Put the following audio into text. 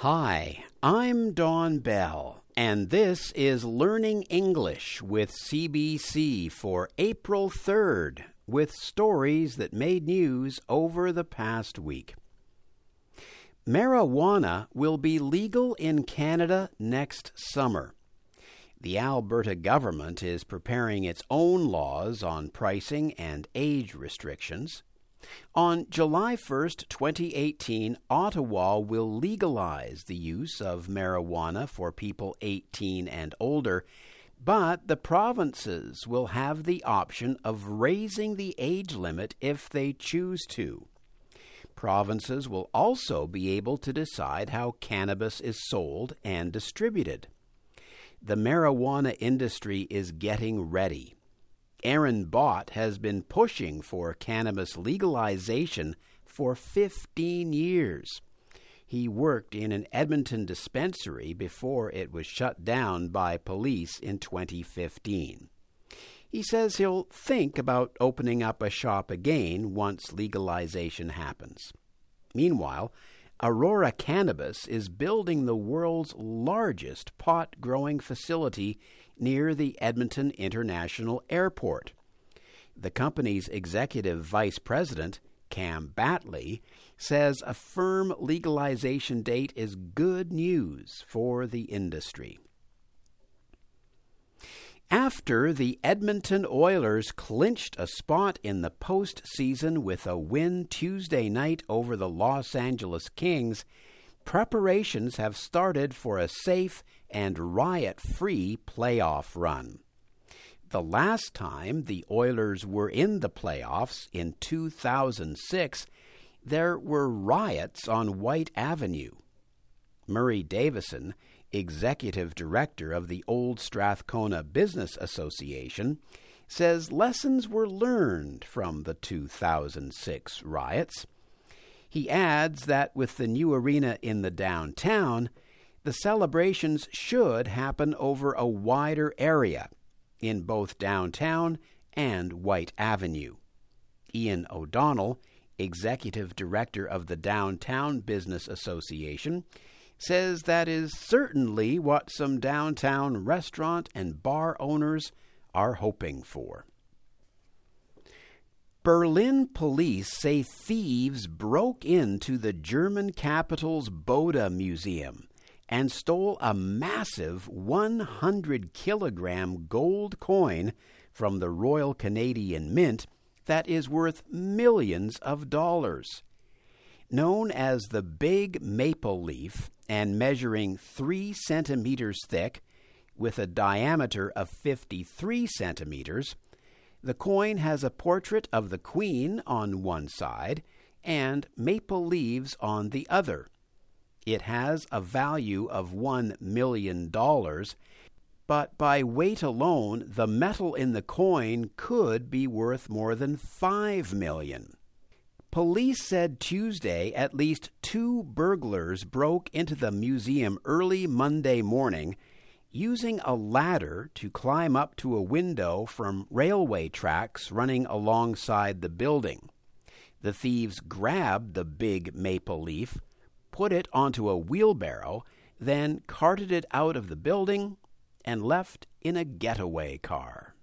Hi, I'm Don Bell, and this is Learning English with CBC for April 3rd, with stories that made news over the past week. Marijuana will be legal in Canada next summer. The Alberta government is preparing its own laws on pricing and age restrictions. On July 1, 2018, Ottawa will legalize the use of marijuana for people 18 and older, but the provinces will have the option of raising the age limit if they choose to. Provinces will also be able to decide how cannabis is sold and distributed. The marijuana industry is getting ready. Aaron Bott has been pushing for cannabis legalization for 15 years. He worked in an Edmonton dispensary before it was shut down by police in 2015. He says he'll think about opening up a shop again once legalization happens. Meanwhile, Aurora Cannabis is building the world's largest pot growing facility near the Edmonton International Airport. The company's executive vice president, Cam Battley, says a firm legalization date is good news for the industry. After the Edmonton Oilers clinched a spot in the postseason with a win Tuesday night over the Los Angeles Kings, preparations have started for a safe and riot free playoff run. The last time the Oilers were in the playoffs in 2006, there were riots on Whyte Avenue. Murray Davison, executive director of the Old Strathcona Business Association, says lessons were learned from the 2006 riots. He adds that with the new arena in the downtown, the celebrations should happen over a wider area in both downtown and Whyte Avenue. Ian O'Donnell, executive director of the Downtown Business Association, says that is certainly what some downtown restaurant and bar owners are hoping for. Berlin police say thieves broke into the German capital's Bode Museum and stole a massive 100 kilogram gold coin from the Royal Canadian Mint that is worth millions of dollars. Known as the Big Maple Leaf and measuring 3 centimeters thick with a diameter of 53 centimeters, the coin has a portrait of the Queen on one side and maple leaves on the other. It has a value of $1 million, but by weight alone, the metal in the coin could be worth more than $5 million. Police said Tuesday at least two burglars broke into the museum early Monday morning using a ladder to climb up to a window from railway tracks running alongside the building. The thieves grabbed the big maple leaf, put it onto a wheelbarrow, then carted it out of the building and left in a getaway car.